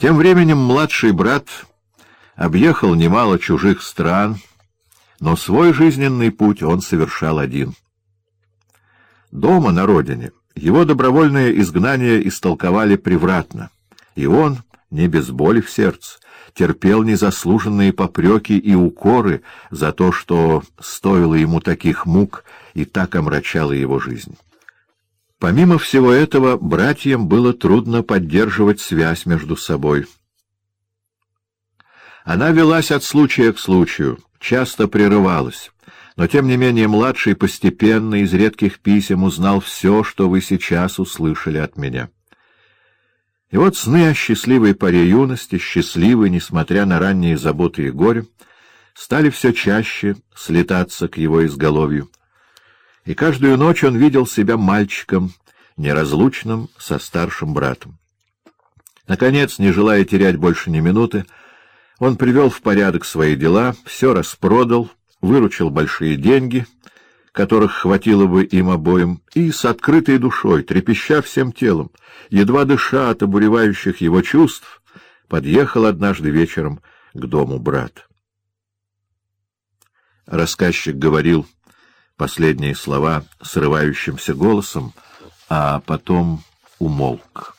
Тем временем младший брат объехал немало чужих стран, но свой жизненный путь он совершал один. Дома, на родине, его добровольное изгнание истолковали превратно, и он, не без боли в сердце, терпел незаслуженные попреки и укоры за то, что стоило ему таких мук и так омрачало его жизнь. Помимо всего этого, братьям было трудно поддерживать связь между собой. Она велась от случая к случаю, часто прерывалась, но тем не менее младший постепенно из редких писем узнал все, что вы сейчас услышали от меня. И вот сны о счастливой паре юности, счастливой, несмотря на ранние заботы и горе, стали все чаще слетаться к его изголовью. И каждую ночь он видел себя мальчиком, неразлучным со старшим братом. Наконец, не желая терять больше ни минуты, он привел в порядок свои дела, все распродал, выручил большие деньги — которых хватило бы им обоим, и с открытой душой, трепеща всем телом, едва дыша от обуревающих его чувств, подъехал однажды вечером к дому брат. Рассказчик говорил последние слова срывающимся голосом, а потом умолк.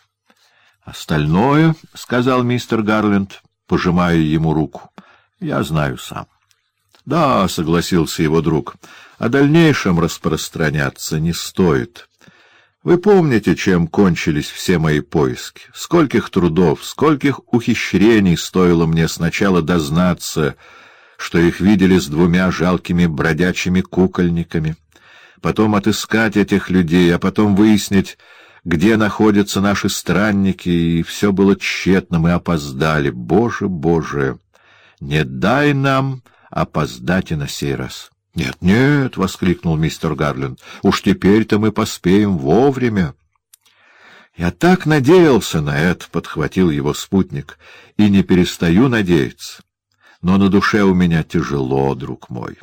«Остальное, — сказал мистер Гарленд, пожимая ему руку, — я знаю сам». «Да, — согласился его друг, — о дальнейшем распространяться не стоит. Вы помните, чем кончились все мои поиски? Скольких трудов, скольких ухищрений стоило мне сначала дознаться, что их видели с двумя жалкими бродячими кукольниками, потом отыскать этих людей, а потом выяснить, где находятся наши странники, и все было тщетно, мы опоздали. Боже, Боже, не дай нам опоздать и на сей раз. — Нет, нет, — воскликнул мистер Гарленд, — уж теперь-то мы поспеем вовремя. — Я так надеялся на это, — подхватил его спутник, — и не перестаю надеяться. Но на душе у меня тяжело, друг мой,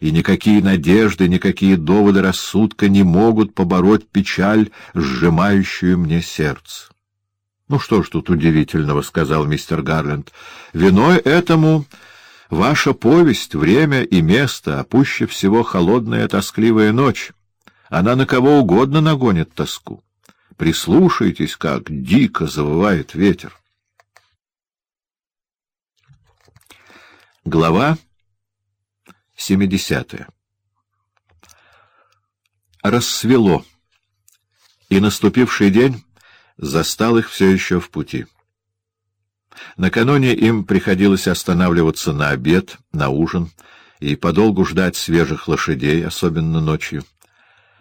и никакие надежды, никакие доводы рассудка не могут побороть печаль, сжимающую мне сердце. — Ну что ж тут удивительного, — сказал мистер Гарленд, — виной этому Ваша повесть, время и место, а пуще всего холодная тоскливая ночь. Она на кого угодно нагонит тоску. Прислушайтесь, как дико завывает ветер. Глава 70 Рассвело, и наступивший день застал их все еще в пути. Накануне им приходилось останавливаться на обед, на ужин и подолгу ждать свежих лошадей, особенно ночью.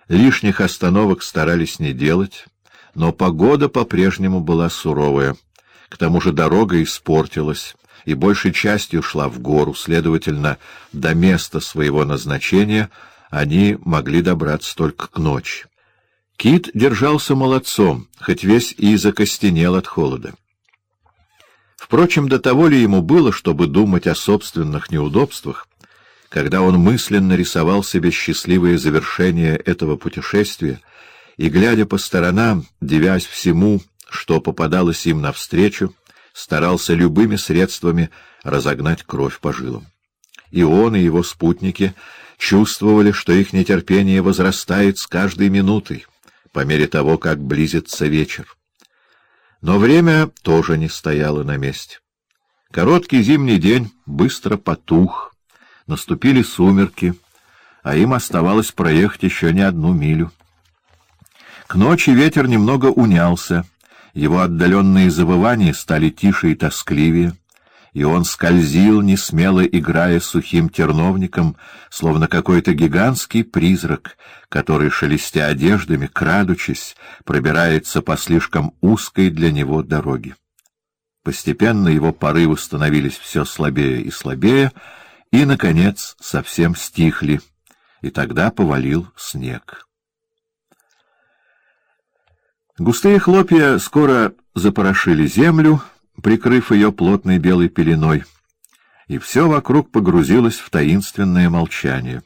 Лишних остановок старались не делать, но погода по-прежнему была суровая. К тому же дорога испортилась и большей частью шла в гору, следовательно, до места своего назначения они могли добраться только к ночи. Кит держался молодцом, хоть весь и закостенел от холода. Впрочем, до того ли ему было, чтобы думать о собственных неудобствах, когда он мысленно рисовал себе счастливое завершение этого путешествия и, глядя по сторонам, девясь всему, что попадалось им навстречу, старался любыми средствами разогнать кровь по жилам. И он, и его спутники чувствовали, что их нетерпение возрастает с каждой минутой, по мере того, как близится вечер. Но время тоже не стояло на месте. Короткий зимний день быстро потух, наступили сумерки, а им оставалось проехать еще не одну милю. К ночи ветер немного унялся, его отдаленные завывания стали тише и тоскливее и он скользил, не смело играя сухим терновником, словно какой-то гигантский призрак, который, шелестя одеждами, крадучись, пробирается по слишком узкой для него дороге. Постепенно его порывы становились все слабее и слабее, и, наконец, совсем стихли, и тогда повалил снег. Густые хлопья скоро запорошили землю, прикрыв ее плотной белой пеленой, и все вокруг погрузилось в таинственное молчание.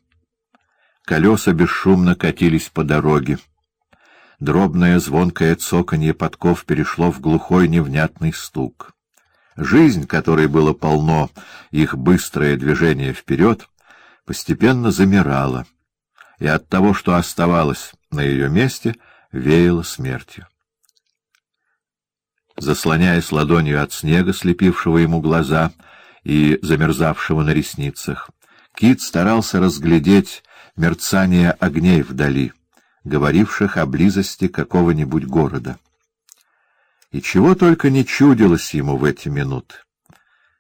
Колеса бесшумно катились по дороге. Дробное звонкое цоканье подков перешло в глухой невнятный стук. Жизнь, которой было полно их быстрое движение вперед, постепенно замирала, и от того, что оставалось на ее месте, веяло смертью. Заслоняясь ладонью от снега, слепившего ему глаза и замерзавшего на ресницах, Кит старался разглядеть мерцание огней вдали, говоривших о близости какого-нибудь города. И чего только не чудилось ему в эти минуты.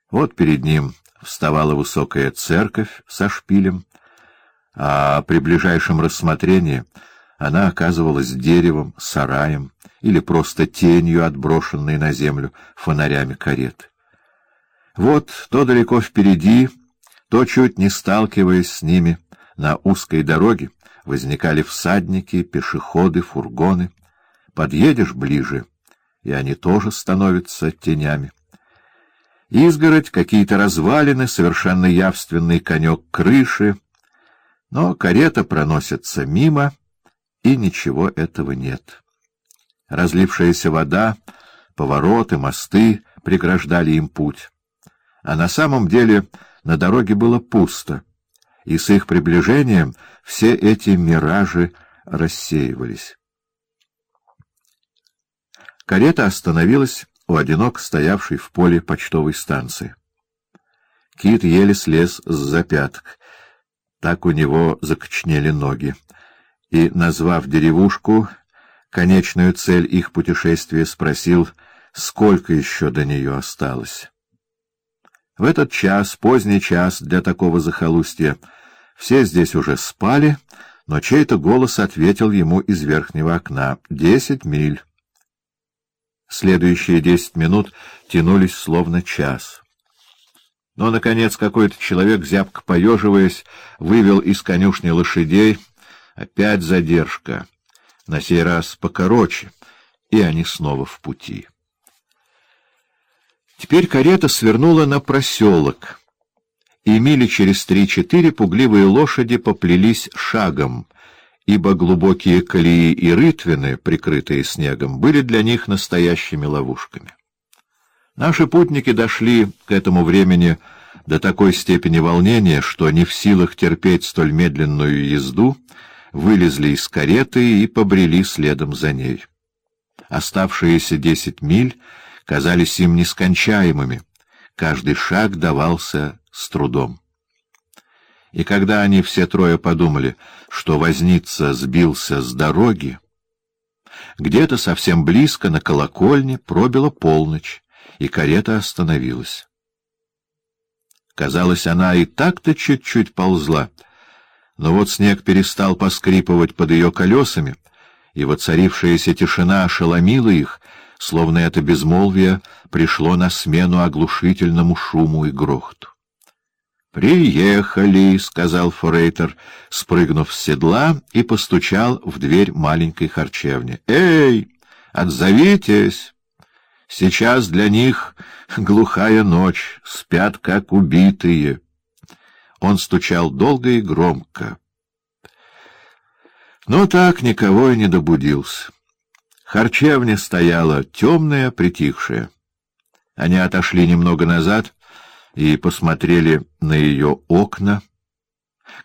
Вот перед ним вставала высокая церковь со шпилем, а при ближайшем рассмотрении она оказывалась деревом, сараем или просто тенью, отброшенной на землю фонарями кареты. Вот то далеко впереди, то чуть не сталкиваясь с ними на узкой дороге, возникали всадники, пешеходы, фургоны. Подъедешь ближе — и они тоже становятся тенями. Изгородь, какие-то развалины, совершенно явственный конек крыши, но карета проносится мимо, и ничего этого нет. Разлившаяся вода, повороты, мосты преграждали им путь. А на самом деле на дороге было пусто, и с их приближением все эти миражи рассеивались. Карета остановилась у одинок стоявшей в поле почтовой станции. Кит еле слез с запяток. Так у него закочнели ноги. И, назвав деревушку, конечную цель их путешествия, спросил, сколько еще до нее осталось. В этот час, поздний час для такого захолустья, все здесь уже спали, но чей-то голос ответил ему из верхнего окна — десять миль. Следующие десять минут тянулись словно час. Но, наконец, какой-то человек, зябко поеживаясь, вывел из конюшни лошадей. Опять задержка. На сей раз покороче, и они снова в пути. Теперь карета свернула на проселок, и мили через три-четыре пугливые лошади поплелись шагом — ибо глубокие колеи и рытвины, прикрытые снегом, были для них настоящими ловушками. Наши путники дошли к этому времени до такой степени волнения, что не в силах терпеть столь медленную езду, вылезли из кареты и побрели следом за ней. Оставшиеся десять миль казались им нескончаемыми, каждый шаг давался с трудом. И когда они все трое подумали, что возница сбился с дороги, где-то совсем близко на колокольне пробила полночь, и карета остановилась. Казалось, она и так-то чуть-чуть ползла, но вот снег перестал поскрипывать под ее колесами, и воцарившаяся тишина ошеломила их, словно это безмолвие пришло на смену оглушительному шуму и грохоту. «Приехали», — сказал Форейтер, спрыгнув с седла и постучал в дверь маленькой харчевни. «Эй, отзовитесь! Сейчас для них глухая ночь, спят как убитые». Он стучал долго и громко. Но так никого и не добудился. Харчевня стояла темная, притихшая. Они отошли немного назад — и посмотрели на ее окна,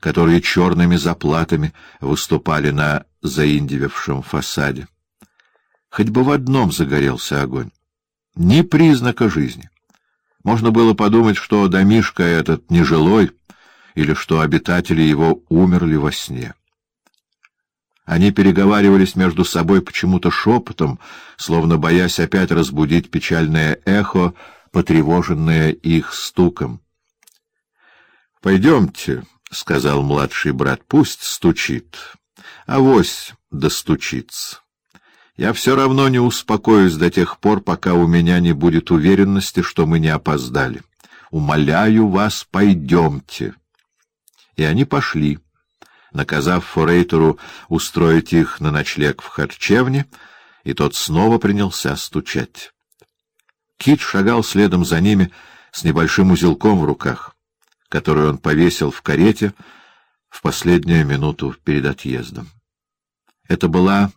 которые черными заплатами выступали на заиндевевшем фасаде. Хоть бы в одном загорелся огонь. Ни признака жизни. Можно было подумать, что домишко этот нежилой, или что обитатели его умерли во сне. Они переговаривались между собой почему-то шепотом, словно боясь опять разбудить печальное эхо потревоженная их стуком. — Пойдемте, — сказал младший брат, — пусть стучит. Авось достучится. Я все равно не успокоюсь до тех пор, пока у меня не будет уверенности, что мы не опоздали. Умоляю вас, пойдемте. И они пошли, наказав Форейтеру устроить их на ночлег в харчевне, и тот снова принялся стучать. Кит шагал следом за ними с небольшим узелком в руках, который он повесил в карете в последнюю минуту перед отъездом. Это была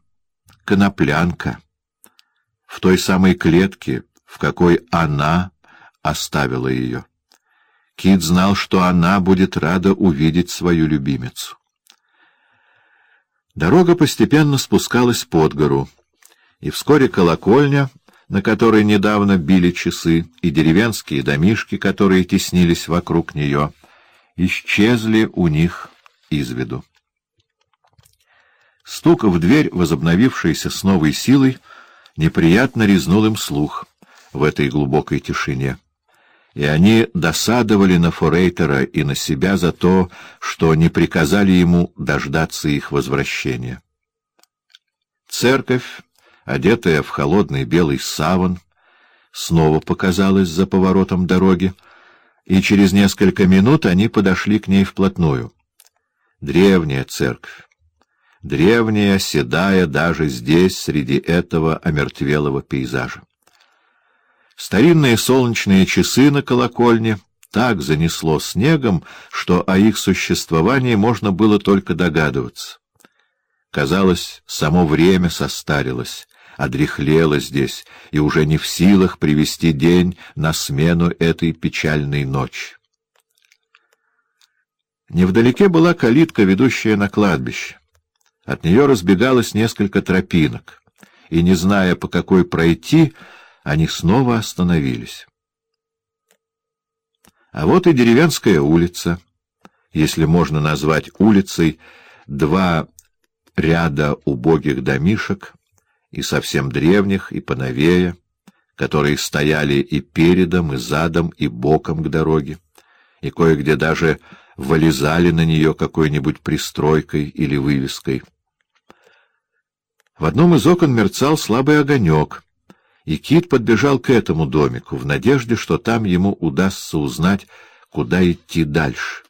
коноплянка в той самой клетке, в какой она оставила ее. Кит знал, что она будет рада увидеть свою любимицу. Дорога постепенно спускалась под гору, и вскоре колокольня, на которой недавно били часы, и деревенские домишки, которые теснились вокруг нее, исчезли у них из виду. Стук в дверь, возобновившийся с новой силой, неприятно резнул им слух в этой глубокой тишине. И они досадовали на Форейтера и на себя за то, что не приказали ему дождаться их возвращения. Церковь, одетая в холодный белый саван, снова показалась за поворотом дороги, и через несколько минут они подошли к ней вплотную. Древняя церковь древняя, седая даже здесь, среди этого омертвелого пейзажа. Старинные солнечные часы на колокольне так занесло снегом, что о их существовании можно было только догадываться. Казалось, само время состарилось, одряхлело здесь и уже не в силах привести день на смену этой печальной ночи. Невдалеке была калитка, ведущая на кладбище. От нее разбегалось несколько тропинок, и, не зная, по какой пройти, они снова остановились. А вот и деревенская улица, если можно назвать улицей два ряда убогих домишек, и совсем древних, и поновее, которые стояли и передом, и задом, и боком к дороге, и кое-где даже вылезали на нее какой-нибудь пристройкой или вывеской. В одном из окон мерцал слабый огонек, и Кит подбежал к этому домику в надежде, что там ему удастся узнать, куда идти дальше.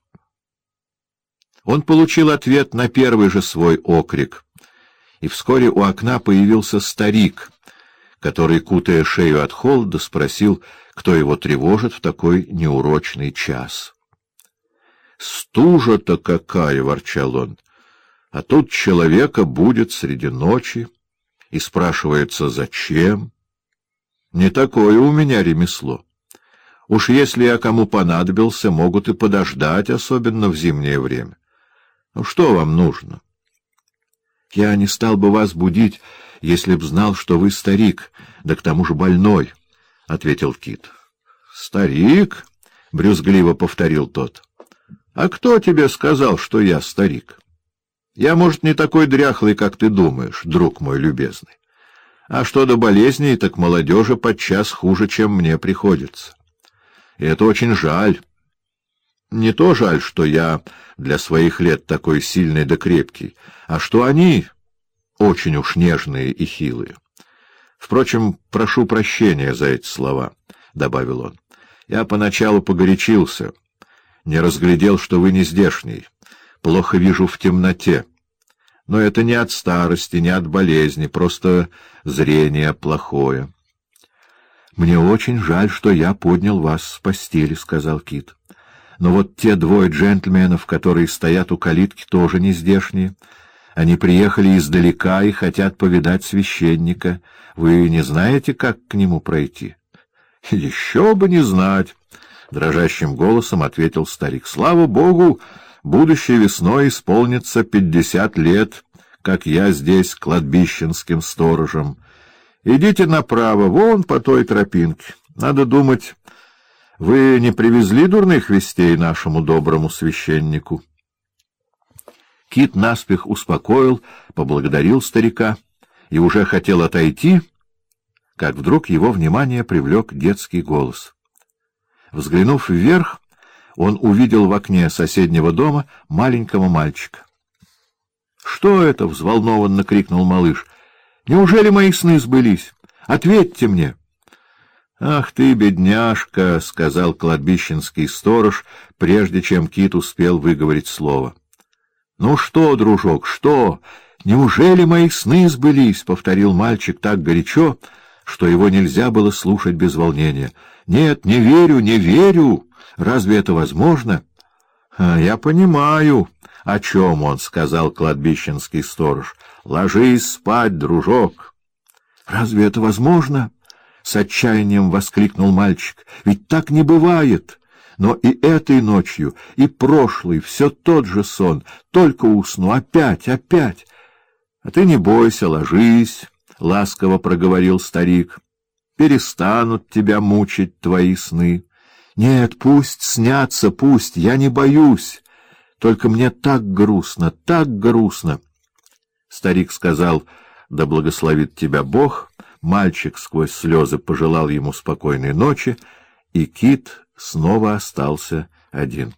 Он получил ответ на первый же свой окрик, и вскоре у окна появился старик, который, кутая шею от холода, спросил, кто его тревожит в такой неурочный час. «Стужа-то какая!» — ворчал он. А тут человека будет среди ночи и спрашивается, зачем? Не такое у меня ремесло. Уж если я кому понадобился, могут и подождать, особенно в зимнее время. Ну, что вам нужно? Я не стал бы вас будить, если б знал, что вы старик, да к тому же больной, — ответил Кит. — Старик? — брюзгливо повторил тот. — А кто тебе сказал, что я старик? — я, может, не такой дряхлый, как ты думаешь, друг мой любезный. А что до болезней, так молодежи подчас хуже, чем мне приходится. И это очень жаль. Не то жаль, что я для своих лет такой сильный да крепкий, а что они очень уж нежные и хилые. Впрочем, прошу прощения за эти слова, — добавил он. Я поначалу погорячился, не разглядел, что вы не здешний плохо вижу в темноте. Но это не от старости, не от болезни, просто зрение плохое. — Мне очень жаль, что я поднял вас с постели, — сказал Кит. — Но вот те двое джентльменов, которые стоят у калитки, тоже не здешние. Они приехали издалека и хотят повидать священника. Вы не знаете, как к нему пройти? — Еще бы не знать! — дрожащим голосом ответил старик. — Слава Богу! Будущей весной исполнится пятьдесят лет, как я здесь кладбищенским сторожем. Идите направо, вон по той тропинке. Надо думать, вы не привезли дурных вестей нашему доброму священнику. Кит наспех успокоил, поблагодарил старика и уже хотел отойти, как вдруг его внимание привлек детский голос. Взглянув вверх, он увидел в окне соседнего дома маленького мальчика. — Что это? — взволнованно крикнул малыш. — Неужели мои сны сбылись? Ответьте мне! — Ах ты, бедняжка! — сказал кладбищенский сторож, прежде чем Кит успел выговорить слово. — Ну что, дружок, что? Неужели мои сны сбылись? — повторил мальчик так горячо, что его нельзя было слушать без волнения. — Нет, не верю, не верю! Разве это возможно? — Я понимаю, о чем он, — сказал кладбищенский сторож. — Ложись спать, дружок. — Разве это возможно? — с отчаянием воскликнул мальчик. «Ведь так не бывает!» Но и этой ночью, и прошлой все тот же сон, только усну, опять, опять. — А ты не бойся, ложись, — ласково проговорил старик. — Перестанут тебя мучить твои сны. Нет, пусть снятся, пусть, я не боюсь. Только мне так грустно, так грустно. Старик сказал, да благословит тебя Бог. Мальчик сквозь слезы пожелал ему спокойной ночи, и кит снова остался один.